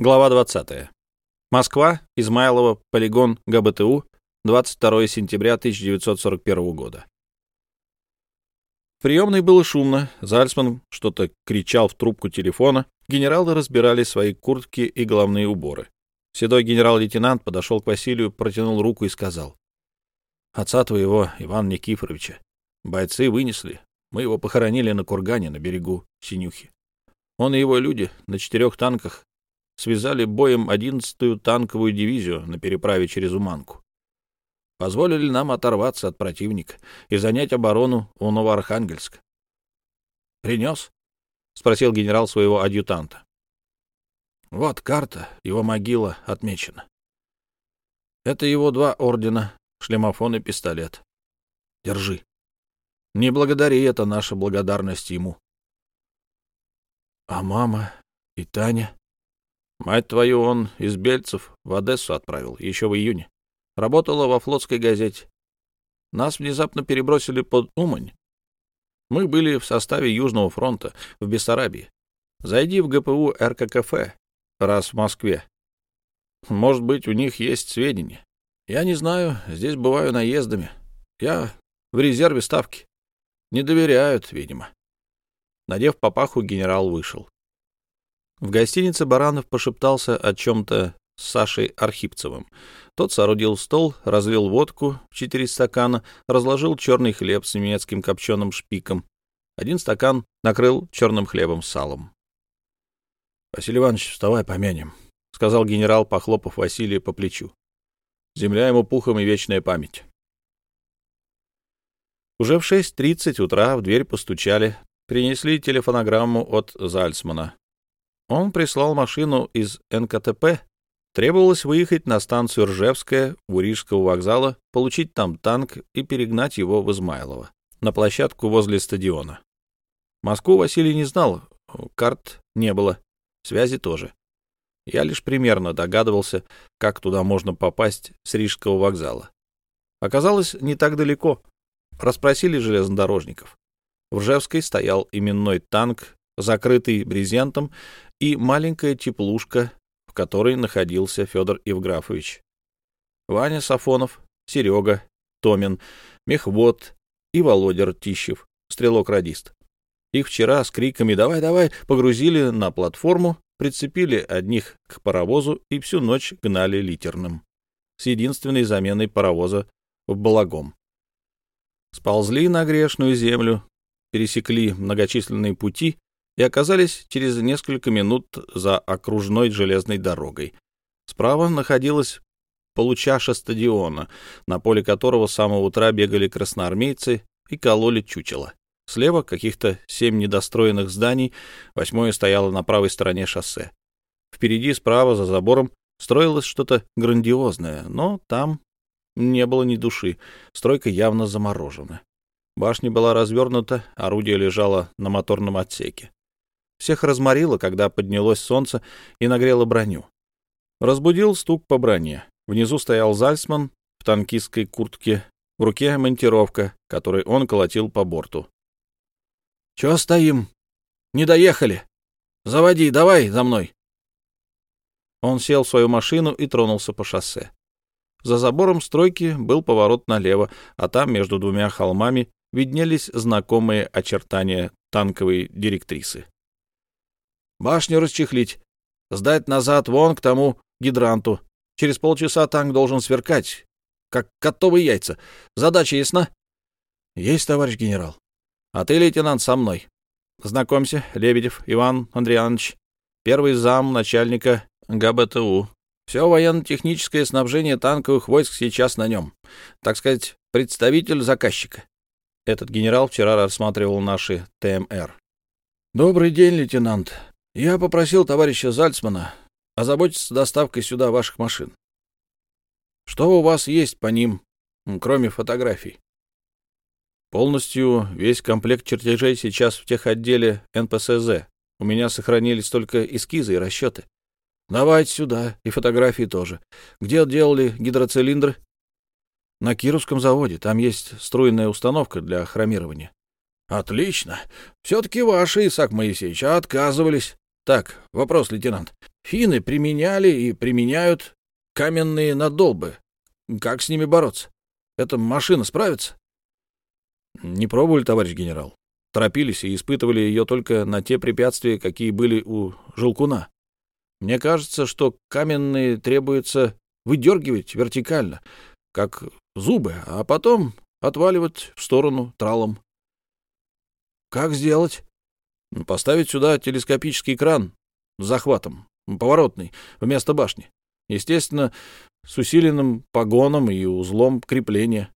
Глава 20. Москва, Измайлово, полигон ГБТУ, 22 сентября 1941 года. В приемной было шумно, Зальцман что-то кричал в трубку телефона, генералы разбирали свои куртки и головные уборы. Седой генерал-лейтенант подошел к Василию, протянул руку и сказал. «Отца твоего, Ивана Никифоровича, бойцы вынесли. Мы его похоронили на кургане на берегу Синюхи. Он и его люди на четырех танках связали боем 11-ю танковую дивизию на переправе через Уманку. Позволили нам оторваться от противника и занять оборону у Новоархангельска. «Принес?» — спросил генерал своего адъютанта. «Вот карта, его могила отмечена. Это его два ордена, шлемофон и пистолет. Держи. Не благодари, это наша благодарность ему». «А мама и Таня?» Мать твою он из Бельцев в Одессу отправил, еще в июне. Работала во флотской газете. Нас внезапно перебросили под Умань. Мы были в составе Южного фронта в Бессарабии. Зайди в ГПУ РККФ, раз в Москве. Может быть, у них есть сведения. Я не знаю, здесь бываю наездами. Я в резерве ставки. Не доверяют, видимо. Надев папаху, генерал вышел. В гостинице Баранов пошептался о чем-то с Сашей Архипцевым. Тот соорудил стол, разлил водку в четыре стакана, разложил черный хлеб с немецким копченым шпиком. Один стакан накрыл черным хлебом с салом. — Василий Иванович, вставай, помянем, — сказал генерал, похлопав Василия по плечу. — Земля ему пухом и вечная память. Уже в 6.30 утра в дверь постучали, принесли телефонограмму от Зальцмана. Он прислал машину из НКТП. Требовалось выехать на станцию Ржевская у Рижского вокзала, получить там танк и перегнать его в Измайлово, на площадку возле стадиона. Москву Василий не знал, карт не было, связи тоже. Я лишь примерно догадывался, как туда можно попасть с Рижского вокзала. Оказалось, не так далеко. Расспросили железнодорожников. В Ржевской стоял именной танк, закрытый брезентом, и маленькая теплушка, в которой находился Федор Евграфович. Ваня Сафонов, Серега, Томин, Мехвод и Володя Ртищев, стрелок-радист. Их вчера с криками «давай, давай» погрузили на платформу, прицепили одних к паровозу и всю ночь гнали литерным, с единственной заменой паровоза в балагом. Сползли на грешную землю, пересекли многочисленные пути и оказались через несколько минут за окружной железной дорогой. Справа находилась получаша стадиона, на поле которого с самого утра бегали красноармейцы и кололи чучело. Слева каких-то семь недостроенных зданий, восьмое стояло на правой стороне шоссе. Впереди, справа, за забором, строилось что-то грандиозное, но там не было ни души, стройка явно заморожена. Башня была развернута, орудие лежало на моторном отсеке. Всех разморило, когда поднялось солнце и нагрело броню. Разбудил стук по броне. Внизу стоял Зальцман в танкистской куртке, в руке монтировка, которой он колотил по борту. — Чего стоим? Не доехали. Заводи, давай за мной. Он сел в свою машину и тронулся по шоссе. За забором стройки был поворот налево, а там между двумя холмами виднелись знакомые очертания танковой директрисы. Башню расчехлить. Сдать назад вон к тому гидранту. Через полчаса танк должен сверкать, как котовые яйца. Задача ясна? Есть, товарищ генерал. А ты, лейтенант, со мной. Знакомься, Лебедев Иван Андрианович, первый зам начальника ГБТУ. Все военно-техническое снабжение танковых войск сейчас на нем. Так сказать, представитель заказчика. Этот генерал вчера рассматривал наши ТМР. Добрый день, лейтенант. Я попросил товарища Зальцмана озаботиться доставкой сюда ваших машин. Что у вас есть по ним, кроме фотографий? Полностью весь комплект чертежей сейчас в техотделе НПСЗ. У меня сохранились только эскизы и расчеты. Давайте сюда, и фотографии тоже. Где делали гидроцилиндры? На Кировском заводе. Там есть струйная установка для хромирования. Отлично. Все-таки ваши, Исаак Моисеевич, отказывались. Так, вопрос, лейтенант. Финны применяли и применяют каменные надолбы. Как с ними бороться? Эта машина справится? Не пробовали, товарищ генерал. Торопились и испытывали ее только на те препятствия, какие были у Желкуна. Мне кажется, что каменные требуется выдергивать вертикально, как зубы, а потом отваливать в сторону тралом. Как сделать? Поставить сюда телескопический кран с захватом, поворотный, вместо башни. Естественно, с усиленным погоном и узлом крепления.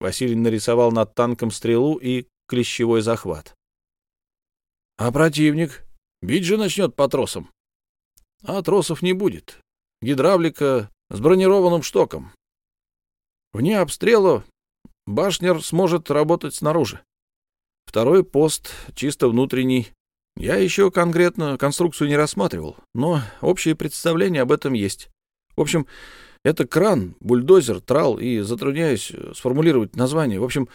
Василий нарисовал над танком стрелу и клещевой захват. — А противник? Бить же начнет по тросам. — А тросов не будет. Гидравлика с бронированным штоком. Вне обстрела башнер сможет работать снаружи. Второй пост чисто внутренний. Я еще конкретно конструкцию не рассматривал, но общее представление об этом есть. В общем, это кран, бульдозер, трал, и затрудняюсь сформулировать название. В общем,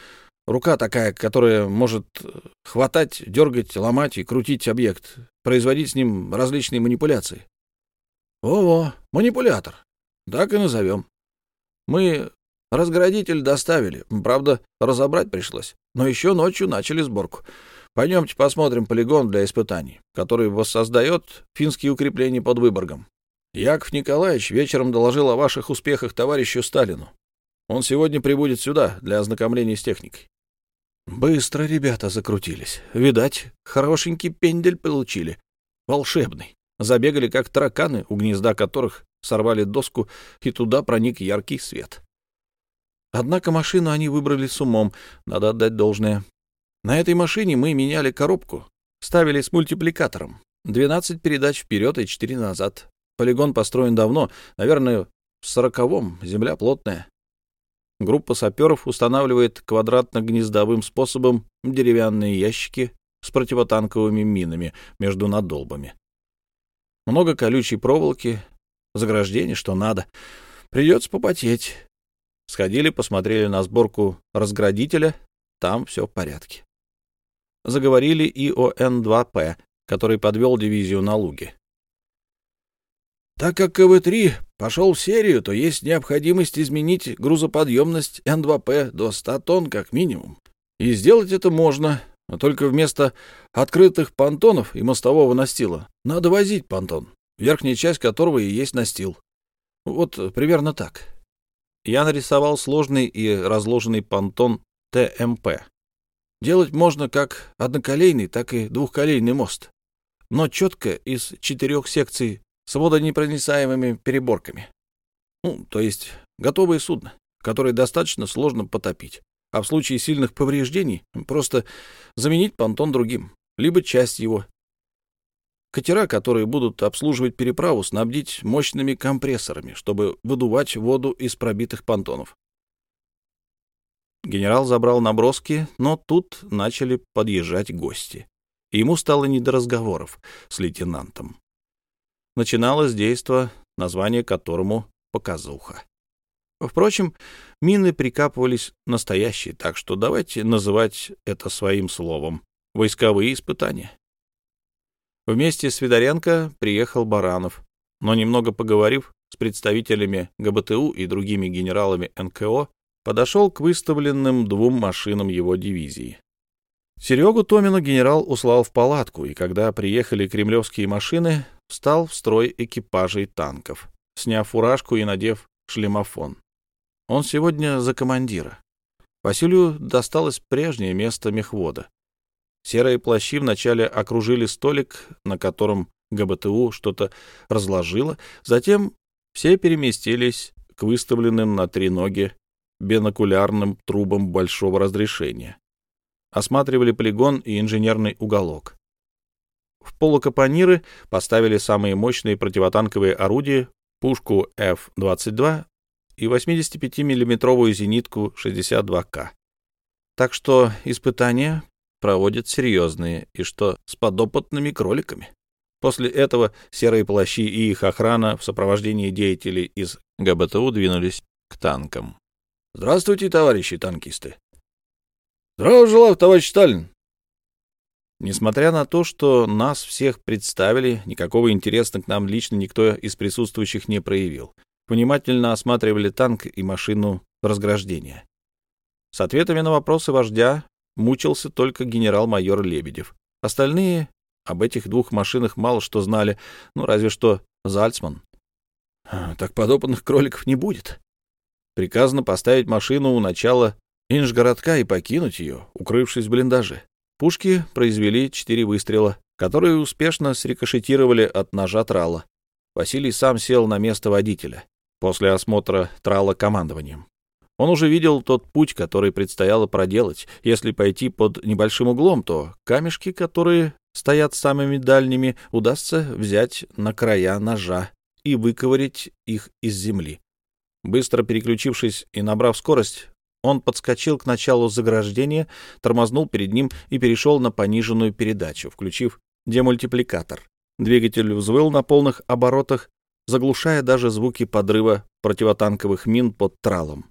рука такая, которая может хватать, дергать, ломать и крутить объект, производить с ним различные манипуляции. О, манипулятор. Так и назовем. Мы разградитель доставили, правда, разобрать пришлось, но еще ночью начали сборку. Пойдемте посмотрим полигон для испытаний, который воссоздает финские укрепления под Выборгом. Яков Николаевич вечером доложил о ваших успехах товарищу Сталину. Он сегодня прибудет сюда для ознакомления с техникой. Быстро ребята закрутились. Видать, хорошенький пендель получили. Волшебный. Забегали, как тараканы, у гнезда которых сорвали доску, и туда проник яркий свет. Однако машину они выбрали с умом, надо отдать должное. На этой машине мы меняли коробку, ставили с мультипликатором. 12 передач вперед и 4 назад. Полигон построен давно, наверное, в сороковом, земля плотная. Группа саперов устанавливает квадратно-гнездовым способом деревянные ящики с противотанковыми минами между надолбами. Много колючей проволоки, заграждений, что надо. Придется попотеть. Сходили, посмотрели на сборку разградителя, там все в порядке. Заговорили и о Н-2П, который подвел дивизию на луге. Так как КВ-3 пошел в серию, то есть необходимость изменить грузоподъемность Н-2П до 100 тонн как минимум. И сделать это можно, но только вместо открытых понтонов и мостового настила надо возить понтон, верхняя часть которого и есть настил. Вот примерно так я нарисовал сложный и разложенный понтон ТМП. Делать можно как одноколейный, так и двухколейный мост, но четко из четырех секций с водонепроницаемыми переборками. Ну, то есть готовое судно, которое достаточно сложно потопить, а в случае сильных повреждений просто заменить понтон другим, либо часть его, Катера, которые будут обслуживать переправу, снабдить мощными компрессорами, чтобы выдувать воду из пробитых понтонов. Генерал забрал наброски, но тут начали подъезжать гости. И ему стало не до разговоров с лейтенантом. Начиналось действо, название которому «Показуха». Впрочем, мины прикапывались настоящие, так что давайте называть это своим словом — войсковые испытания. Вместе с Федоренко приехал Баранов, но немного поговорив с представителями ГБТУ и другими генералами НКО, подошел к выставленным двум машинам его дивизии. Серегу Томина генерал услал в палатку, и когда приехали кремлевские машины, встал в строй экипажей танков, сняв фуражку и надев шлемофон. Он сегодня за командира. Василию досталось прежнее место мехвода. Серые плащи вначале окружили столик, на котором ГБТУ что-то разложило, затем все переместились к выставленным на три ноги бинокулярным трубам большого разрешения. Осматривали полигон и инженерный уголок. В полукапониры поставили самые мощные противотанковые орудия, пушку F-22 и 85 миллиметровую зенитку 62К. Так что испытания проводят серьезные, и что с подопытными кроликами. После этого серые плащи и их охрана в сопровождении деятелей из ГБТУ двинулись к танкам. — Здравствуйте, товарищи танкисты. — Здравия желаю, товарищ Сталин. Несмотря на то, что нас всех представили, никакого интереса к нам лично никто из присутствующих не проявил. Внимательно осматривали танк и машину разграждения. С ответами на вопросы вождя мучился только генерал-майор Лебедев. Остальные об этих двух машинах мало что знали, ну, разве что Зальцман. Так подопытных кроликов не будет. Приказано поставить машину у начала инжгородка и покинуть ее, укрывшись в блиндаже. Пушки произвели четыре выстрела, которые успешно срикошетировали от ножа трала. Василий сам сел на место водителя после осмотра трала командованием. Он уже видел тот путь, который предстояло проделать. Если пойти под небольшим углом, то камешки, которые стоят самыми дальними, удастся взять на края ножа и выковырять их из земли. Быстро переключившись и набрав скорость, он подскочил к началу заграждения, тормознул перед ним и перешел на пониженную передачу, включив демультипликатор. Двигатель взвыл на полных оборотах, заглушая даже звуки подрыва противотанковых мин под тралом.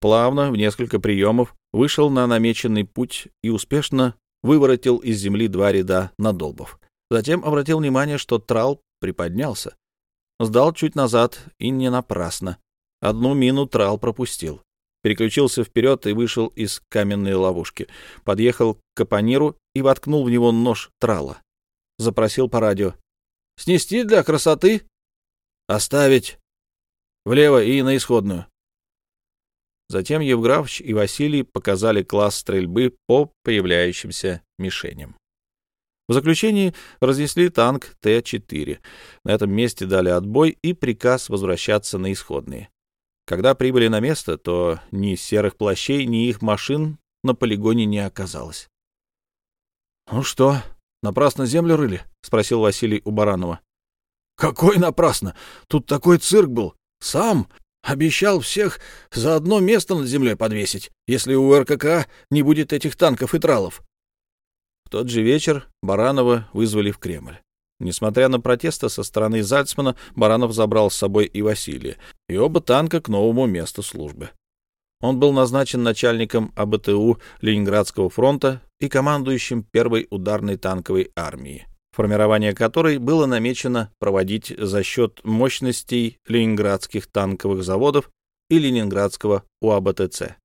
Плавно, в несколько приемов, вышел на намеченный путь и успешно выворотил из земли два ряда надолбов. Затем обратил внимание, что трал приподнялся. Сдал чуть назад, и не напрасно. Одну мину трал пропустил переключился вперед и вышел из каменной ловушки. Подъехал к капониру и воткнул в него нож трала. Запросил по радио. «Снести для красоты?» «Оставить. Влево и на исходную». Затем Евграфович и Василий показали класс стрельбы по появляющимся мишеням. В заключении разнесли танк Т-4. На этом месте дали отбой и приказ возвращаться на исходные. Когда прибыли на место, то ни серых плащей, ни их машин на полигоне не оказалось. — Ну что, напрасно землю рыли? — спросил Василий у Баранова. — Какой напрасно? Тут такой цирк был. Сам обещал всех за одно место над землей подвесить, если у РКК не будет этих танков и тралов. В тот же вечер Баранова вызвали в Кремль. Несмотря на протесты со стороны Зальцмана, Баранов забрал с собой и Василия, и оба танка к новому месту службы. Он был назначен начальником АБТУ Ленинградского фронта и командующим первой ударной танковой армии, формирование которой было намечено проводить за счет мощностей ленинградских танковых заводов и ленинградского УАБТЦ.